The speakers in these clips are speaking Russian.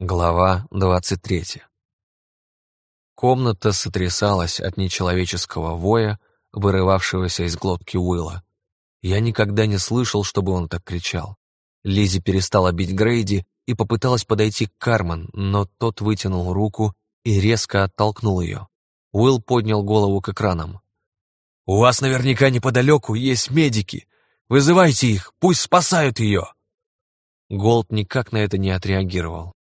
Глава 23 Комната сотрясалась от нечеловеческого воя, вырывавшегося из глотки Уилла. Я никогда не слышал, чтобы он так кричал. Лизи перестала бить Грейди и попыталась подойти к Кармен, но тот вытянул руку и резко оттолкнул ее. Уилл поднял голову к экранам. «У вас наверняка неподалеку есть медики. Вызывайте их, пусть спасают ее!» Голд никак на это не отреагировал.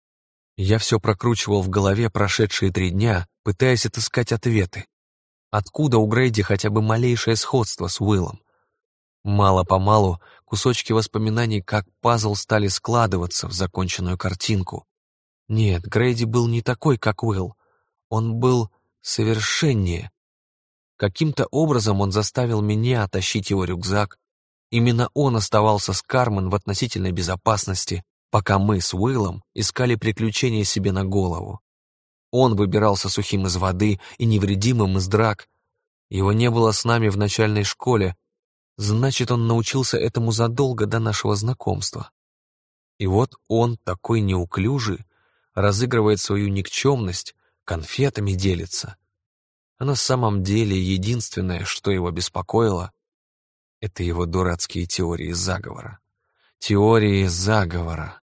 Я все прокручивал в голове прошедшие три дня, пытаясь отыскать ответы. Откуда у Грейди хотя бы малейшее сходство с Уиллом? Мало-помалу кусочки воспоминаний как пазл стали складываться в законченную картинку. Нет, Грейди был не такой, как Уилл. Он был совершеннее. Каким-то образом он заставил меня тащить его рюкзак. Именно он оставался с Кармен в относительной безопасности, пока мы с Уиллом искали приключения себе на голову. Он выбирался сухим из воды и невредимым из драк. Его не было с нами в начальной школе, значит, он научился этому задолго до нашего знакомства. И вот он, такой неуклюжий, разыгрывает свою никчемность, конфетами делится. А на самом деле единственное, что его беспокоило, это его дурацкие теории заговора. Теории заговора.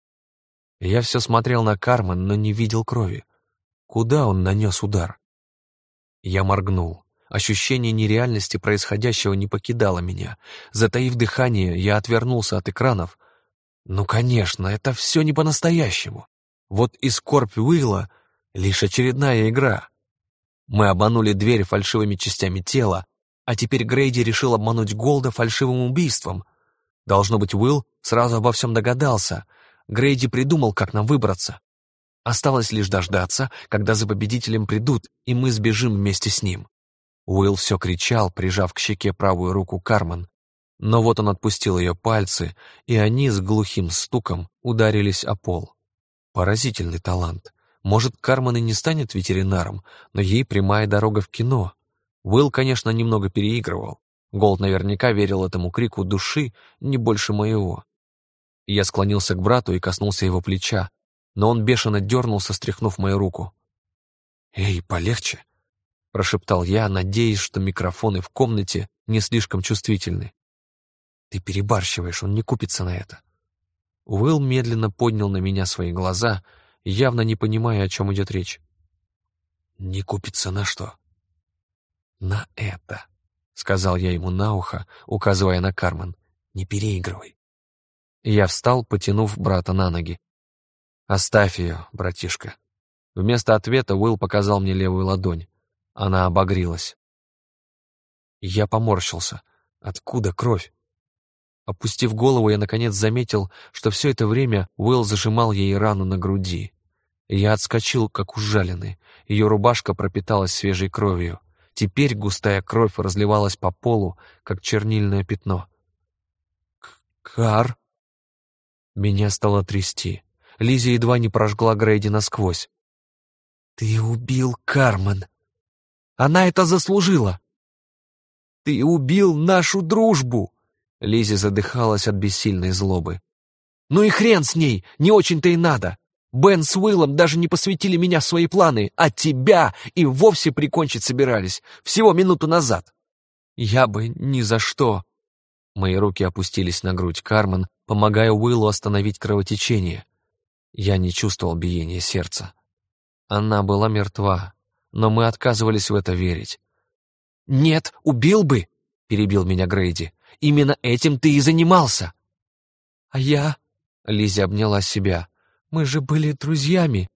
Я все смотрел на Кармен, но не видел крови. Куда он нанес удар? Я моргнул. Ощущение нереальности происходящего не покидало меня. Затаив дыхание, я отвернулся от экранов. Ну, конечно, это все не по-настоящему. Вот и скорбь Уилла — лишь очередная игра. Мы обманули дверь фальшивыми частями тела, а теперь Грейди решил обмануть Голда фальшивым убийством. Должно быть, Уилл сразу обо всем догадался — Грейди придумал, как нам выбраться. Осталось лишь дождаться, когда за победителем придут, и мы сбежим вместе с ним. Уилл все кричал, прижав к щеке правую руку Кармен. Но вот он отпустил ее пальцы, и они с глухим стуком ударились о пол. Поразительный талант. Может, Кармен и не станет ветеринаром, но ей прямая дорога в кино. Уилл, конечно, немного переигрывал. Голд наверняка верил этому крику души не больше моего. Я склонился к брату и коснулся его плеча, но он бешено дернулся, стряхнув мою руку. «Эй, полегче!» — прошептал я, надеясь, что микрофоны в комнате не слишком чувствительны. «Ты перебарщиваешь, он не купится на это». Уилл медленно поднял на меня свои глаза, явно не понимая, о чем идет речь. «Не купится на что?» «На это», — сказал я ему на ухо, указывая на Кармен. «Не переигрывай». Я встал, потянув брата на ноги. «Оставь ее, братишка». Вместо ответа Уилл показал мне левую ладонь. Она обогрелась. Я поморщился. Откуда кровь? Опустив голову, я наконец заметил, что все это время Уилл зажимал ей рану на груди. Я отскочил, как ужаленный. Ее рубашка пропиталась свежей кровью. Теперь густая кровь разливалась по полу, как чернильное пятно. «Кар?» Меня стало трясти. Лиза едва не прожгла Грейди насквозь. «Ты убил Кармен! Она это заслужила!» «Ты убил нашу дружбу!» Лизи задыхалась от бессильной злобы. «Ну и хрен с ней! Не очень-то и надо! Бен с Уиллом даже не посвятили меня в свои планы, а тебя и вовсе прикончить собирались, всего минуту назад!» «Я бы ни за что!» Мои руки опустились на грудь Кармен, помогая Уиллу остановить кровотечение. Я не чувствовал биения сердца. Она была мертва, но мы отказывались в это верить. «Нет, убил бы!» — перебил меня Грейди. «Именно этим ты и занимался!» «А я...» — Лиззи обняла себя. «Мы же были друзьями!»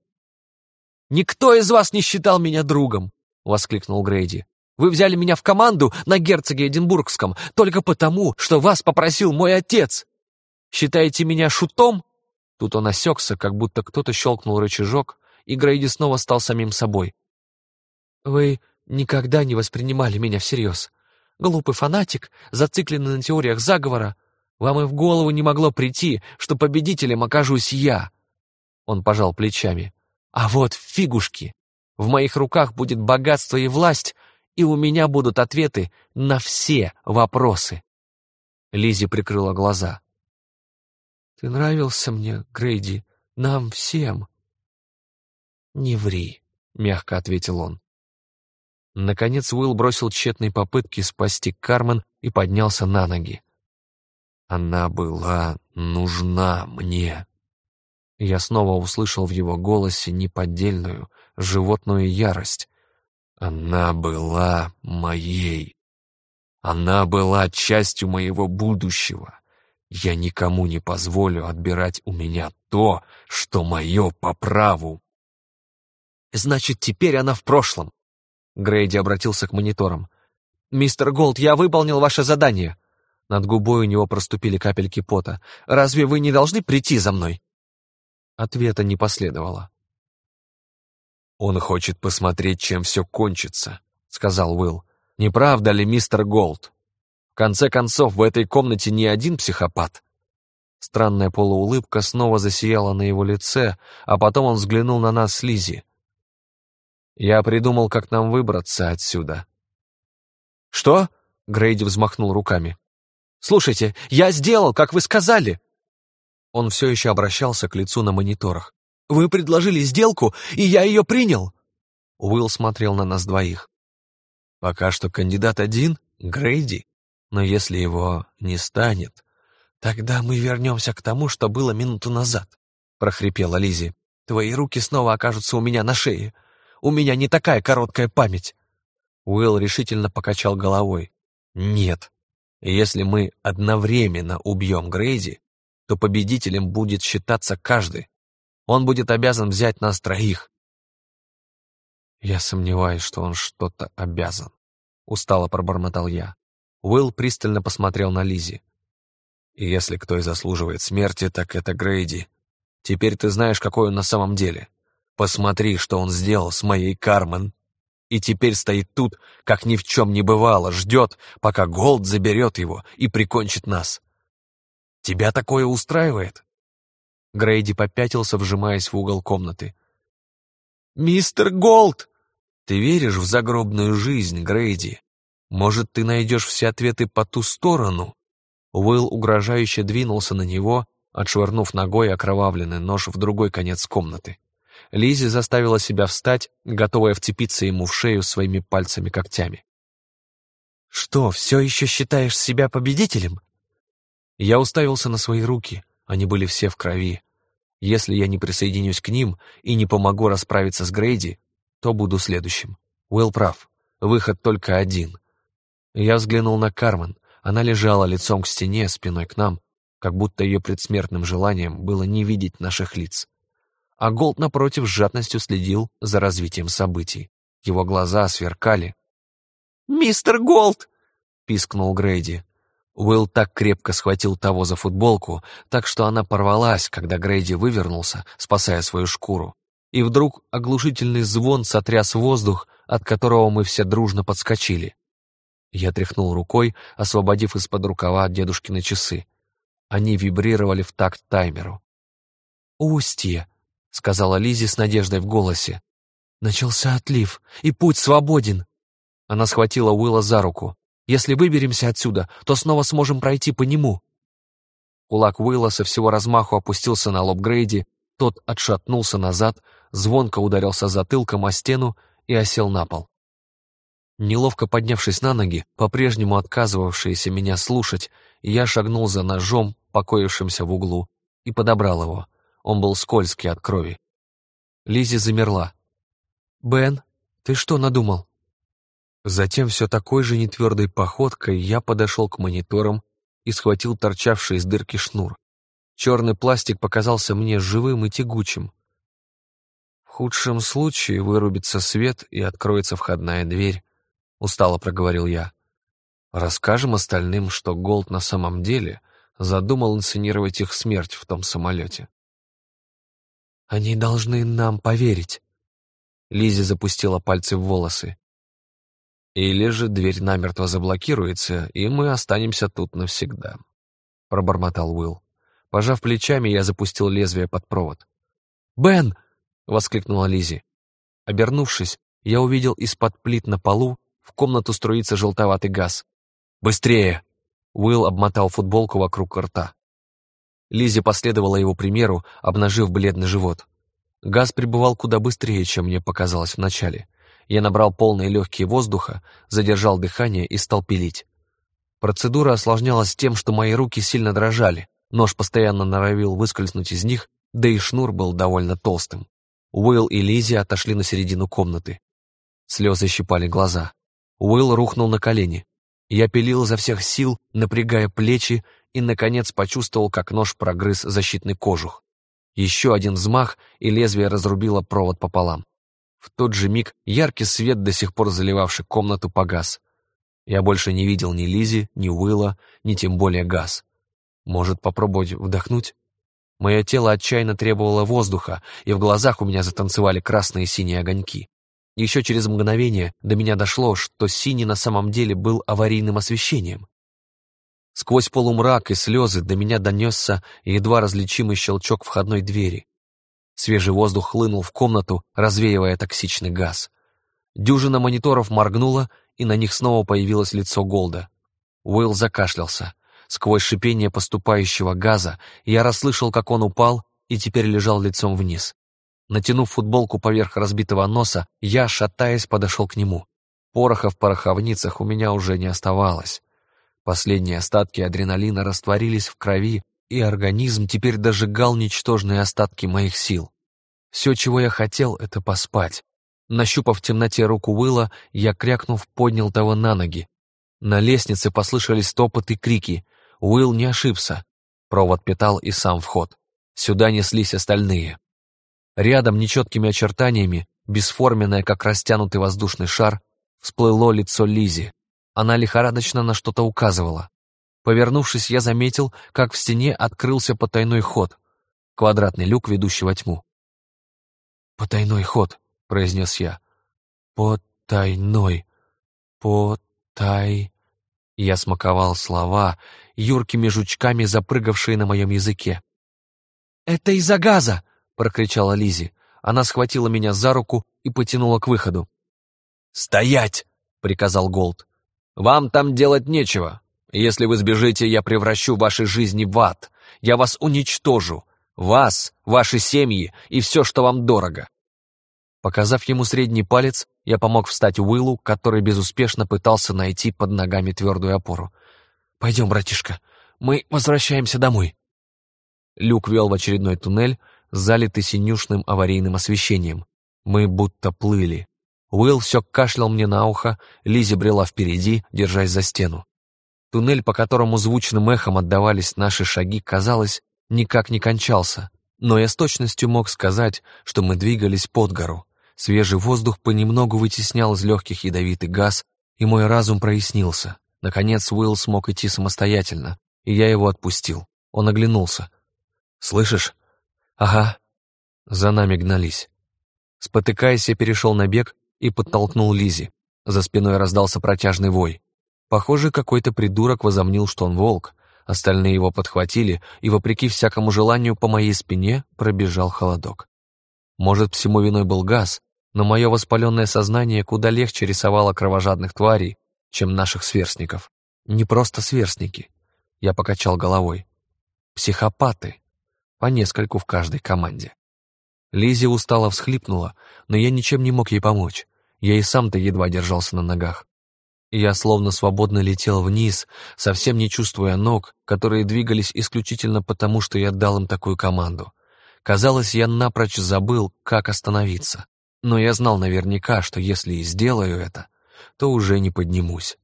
«Никто из вас не считал меня другом!» — воскликнул Грейди. «Вы взяли меня в команду на герцоге Эдинбургском только потому, что вас попросил мой отец!» Считаете меня шутом?» Тут он осекся, как будто кто-то щелкнул рычажок, и Грейди снова стал самим собой. «Вы никогда не воспринимали меня всерьез. Глупый фанатик, зацикленный на теориях заговора. Вам и в голову не могло прийти, что победителем окажусь я». Он пожал плечами. «А вот фигушки. В моих руках будет богатство и власть, и у меня будут ответы на все вопросы». Лизи прикрыла глаза. Ты нравился мне, Грейди, нам всем. «Не ври», — мягко ответил он. Наконец Уилл бросил тщетные попытки спасти Кармен и поднялся на ноги. Она была нужна мне. Я снова услышал в его голосе неподдельную, животную ярость. Она была моей. Она была частью моего будущего. Я никому не позволю отбирать у меня то, что мое по праву. Значит, теперь она в прошлом. Грейди обратился к мониторам. «Мистер Голд, я выполнил ваше задание!» Над губой у него проступили капельки пота. «Разве вы не должны прийти за мной?» Ответа не последовало. «Он хочет посмотреть, чем все кончится», — сказал Уилл. «Не правда ли, мистер Голд? В конце концов, в этой комнате не один психопат». Странная полуулыбка снова засияла на его лице, а потом он взглянул на нас с Лизи. Я придумал, как нам выбраться отсюда». «Что?» — Грейди взмахнул руками. «Слушайте, я сделал, как вы сказали!» Он все еще обращался к лицу на мониторах. «Вы предложили сделку, и я ее принял!» Уилл смотрел на нас двоих. «Пока что кандидат один — Грейди, но если его не станет, тогда мы вернемся к тому, что было минуту назад», — прохрипела Лизи. «Твои руки снова окажутся у меня на шее. У меня не такая короткая память». Уилл решительно покачал головой. «Нет. Если мы одновременно убьем Грейзи, то победителем будет считаться каждый. Он будет обязан взять нас троих». «Я сомневаюсь, что он что-то обязан», — устало пробормотал я. Уилл пристально посмотрел на Лизи. «Если кто и заслуживает смерти, так это Грейди. Теперь ты знаешь, какой он на самом деле. Посмотри, что он сделал с моей Кармен. И теперь стоит тут, как ни в чем не бывало, ждет, пока Голд заберет его и прикончит нас. Тебя такое устраивает?» Грейди попятился, вжимаясь в угол комнаты. «Мистер Голд!» «Ты веришь в загробную жизнь, Грейди? Может, ты найдешь все ответы по ту сторону?» Уилл угрожающе двинулся на него, отшвырнув ногой окровавленный нож в другой конец комнаты. Лизи заставила себя встать, готовая вцепиться ему в шею своими пальцами-когтями. «Что, все еще считаешь себя победителем?» Я уставился на свои руки, они были все в крови. Если я не присоединюсь к ним и не помогу расправиться с Грейди, то буду следующим. Уилл прав, выход только один. Я взглянул на Кармен, она лежала лицом к стене, спиной к нам, как будто ее предсмертным желанием было не видеть наших лиц а Голд, напротив, с жадностью следил за развитием событий. Его глаза сверкали. «Мистер Голд!» — пискнул Грейди. Уилл так крепко схватил того за футболку, так что она порвалась, когда Грейди вывернулся, спасая свою шкуру. И вдруг оглушительный звон сотряс воздух, от которого мы все дружно подскочили. Я тряхнул рукой, освободив из-под рукава дедушкины часы. Они вибрировали в такт таймеру. «Устье!» — сказала Лизи с надеждой в голосе. «Начался отлив, и путь свободен!» Она схватила Уилла за руку. «Если выберемся отсюда, то снова сможем пройти по нему». Кулак Уилла со всего размаху опустился на лоб Грейди, тот отшатнулся назад, звонко ударился затылком о стену и осел на пол. Неловко поднявшись на ноги, по-прежнему отказывавшиеся меня слушать, я шагнул за ножом, покоившимся в углу, и подобрал его. Он был скользкий от крови. Лизи замерла. «Бен, ты что надумал?» Затем все такой же нетвердой походкой я подошел к мониторам и схватил торчавший из дырки шнур. Черный пластик показался мне живым и тягучим. В худшем случае вырубится свет и откроется входная дверь, устало проговорил я. Расскажем остальным, что Голд на самом деле задумал инсценировать их смерть в том самолете. Они должны нам поверить. Лизи запустила пальцы в волосы. Или же дверь намертво заблокируется, и мы останемся тут навсегда. Пробормотал Уилл. Пожав плечами, я запустил лезвие под провод. «Бен!» — воскликнула Лизи. Обернувшись, я увидел из-под плит на полу в комнату струится желтоватый газ. «Быстрее!» Уилл обмотал футболку вокруг рта. Лизи последовала его примеру, обнажив бледный живот. Газ прибывал куда быстрее, чем мне показалось вначале. Я набрал полные легкие воздуха, задержал дыхание и стал пилить. Процедура осложнялась тем, что мои руки сильно дрожали, нож постоянно норовил выскользнуть из них, да и шнур был довольно толстым. Уилл и Лизи отошли на середину комнаты. Слезы щипали глаза. Уилл рухнул на колени. Я пилил изо всех сил, напрягая плечи, и, наконец, почувствовал, как нож прогрыз защитный кожух. Еще один взмах, и лезвие разрубило провод пополам. В тот же миг яркий свет, до сих пор заливавший комнату, погас. Я больше не видел ни Лизи, ни Уилла, ни тем более газ. Может, попробовать вдохнуть? Мое тело отчаянно требовало воздуха, и в глазах у меня затанцевали красные и синие огоньки. Еще через мгновение до меня дошло, что синий на самом деле был аварийным освещением. Сквозь полумрак и слезы до меня донесся едва различимый щелчок входной двери. Свежий воздух хлынул в комнату, развеивая токсичный газ. Дюжина мониторов моргнула, и на них снова появилось лицо Голда. Уилл закашлялся. Сквозь шипение поступающего газа я расслышал, как он упал и теперь лежал лицом вниз. Натянув футболку поверх разбитого носа, я, шатаясь, подошел к нему. Пороха в пороховницах у меня уже не оставалось. Последние остатки адреналина растворились в крови, и организм теперь дожигал ничтожные остатки моих сил. Все, чего я хотел, это поспать. Нащупав в темноте руку Уилла, я, крякнув, поднял того на ноги. На лестнице послышались топот и крики. Уилл не ошибся. Провод питал и сам вход. Сюда неслись остальные. Рядом нечеткими очертаниями, бесформенное, как растянутый воздушный шар, всплыло лицо Лизи. Она лихорадочно на что-то указывала. Повернувшись, я заметил, как в стене открылся потайной ход. Квадратный люк, ведущий во тьму. «Потайной ход», — произнес я. «Потайной. Потай...» Я смаковал слова, юркими жучками запрыгавшие на моем языке. «Это из-за газа!» — прокричала Лизи. Она схватила меня за руку и потянула к выходу. «Стоять!» — приказал Голд. «Вам там делать нечего. Если вы сбежите, я превращу ваши жизни в ад. Я вас уничтожу. Вас, ваши семьи и все, что вам дорого». Показав ему средний палец, я помог встать Уиллу, который безуспешно пытался найти под ногами твердую опору. «Пойдем, братишка, мы возвращаемся домой». Люк вел в очередной туннель, залитый синюшным аварийным освещением. Мы будто плыли. Уилл все кашлял мне на ухо, Лизи брела впереди, держась за стену. Туннель, по которому звучным эхом отдавались наши шаги, казалось, никак не кончался, но я с точностью мог сказать, что мы двигались под гору. Свежий воздух понемногу вытеснял из легких ядовитый газ, и мой разум прояснился. Наконец Уилл смог идти самостоятельно, и я его отпустил. Он оглянулся. «Слышишь?» «Ага». За нами гнались. Спотыкаясь, я перешел на бег и подтолкнул Лизи. За спиной раздался протяжный вой. Похоже, какой-то придурок возомнил, что он волк. Остальные его подхватили, и, вопреки всякому желанию, по моей спине пробежал холодок. Может, всему виной был газ, но мое воспаленное сознание куда легче рисовало кровожадных тварей, чем наших сверстников. Не просто сверстники. Я покачал головой. Психопаты по нескольку в каждой команде. Лизи устало всхлипнула, но я ничем не мог ей помочь. Я и сам-то едва держался на ногах. Я словно свободно летел вниз, совсем не чувствуя ног, которые двигались исключительно потому, что я дал им такую команду. Казалось, я напрочь забыл, как остановиться. Но я знал наверняка, что если и сделаю это, то уже не поднимусь.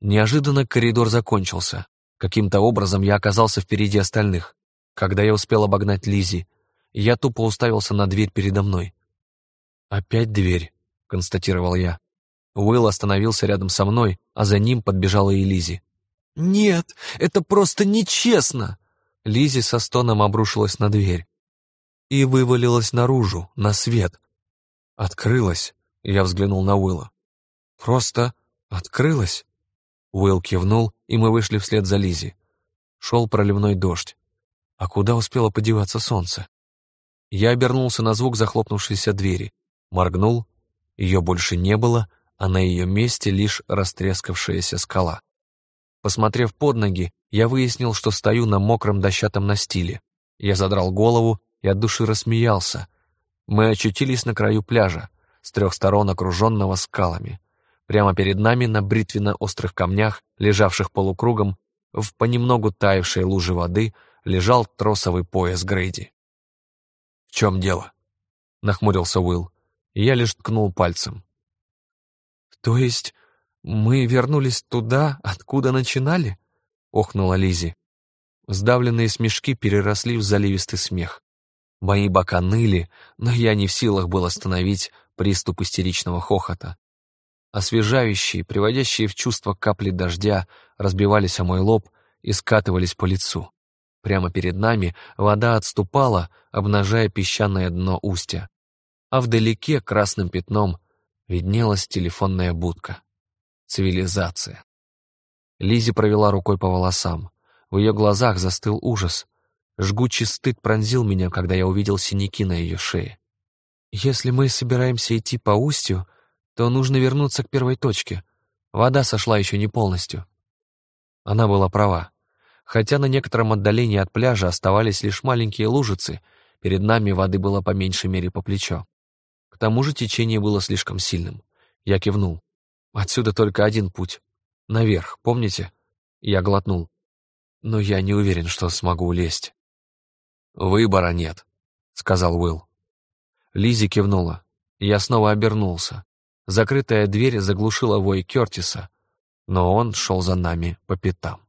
Неожиданно коридор закончился. Каким-то образом я оказался впереди остальных. Когда я успел обогнать Лизи, я тупо уставился на дверь передо мной. «Опять дверь», — констатировал я. Уилл остановился рядом со мной, а за ним подбежала и Лизи. «Нет, это просто нечестно!» Лизи со стоном обрушилась на дверь и вывалилась наружу, на свет. Открылась, я взглянул на Уилла. «Просто открылась?» Уилл кивнул, и мы вышли вслед за Лизи. Шел проливной дождь. А куда успело подеваться солнце? Я обернулся на звук захлопнувшейся двери, моргнул, ее больше не было, а на ее месте лишь растрескавшаяся скала. Посмотрев под ноги, я выяснил, что стою на мокром дощатом настиле. Я задрал голову и от души рассмеялся. Мы очутились на краю пляжа, с трех сторон окруженного скалами. Прямо перед нами на бритвенно-острых камнях, лежавших полукругом, в понемногу таявшей луже воды, лежал тросовый пояс Грейди. «В чем дело?» — нахмурился Уилл, я лишь ткнул пальцем. «То есть мы вернулись туда, откуда начинали?» — охнула Лизи. Сдавленные смешки переросли в заливистый смех. Мои бока ныли, но я не в силах был остановить приступ истеричного хохота. Освежающие, приводящие в чувство капли дождя разбивались о мой лоб и скатывались по лицу. Прямо перед нами вода отступала, обнажая песчаное дно устья. А вдалеке красным пятном виднелась телефонная будка. Цивилизация. Лизи провела рукой по волосам. В ее глазах застыл ужас. Жгучий стыд пронзил меня, когда я увидел синяки на ее шее. «Если мы собираемся идти по устью, то нужно вернуться к первой точке. Вода сошла еще не полностью». Она была права. Хотя на некотором отдалении от пляжа оставались лишь маленькие лужицы, перед нами воды было по меньшей мере по плечо. К тому же течение было слишком сильным. Я кивнул. Отсюда только один путь. Наверх, помните? Я глотнул но я не уверен, что смогу улезть». «Выбора нет», — сказал Уилл. Лизи кивнула. Я снова обернулся. Закрытая дверь заглушила вой Кертиса, но он шел за нами по пятам.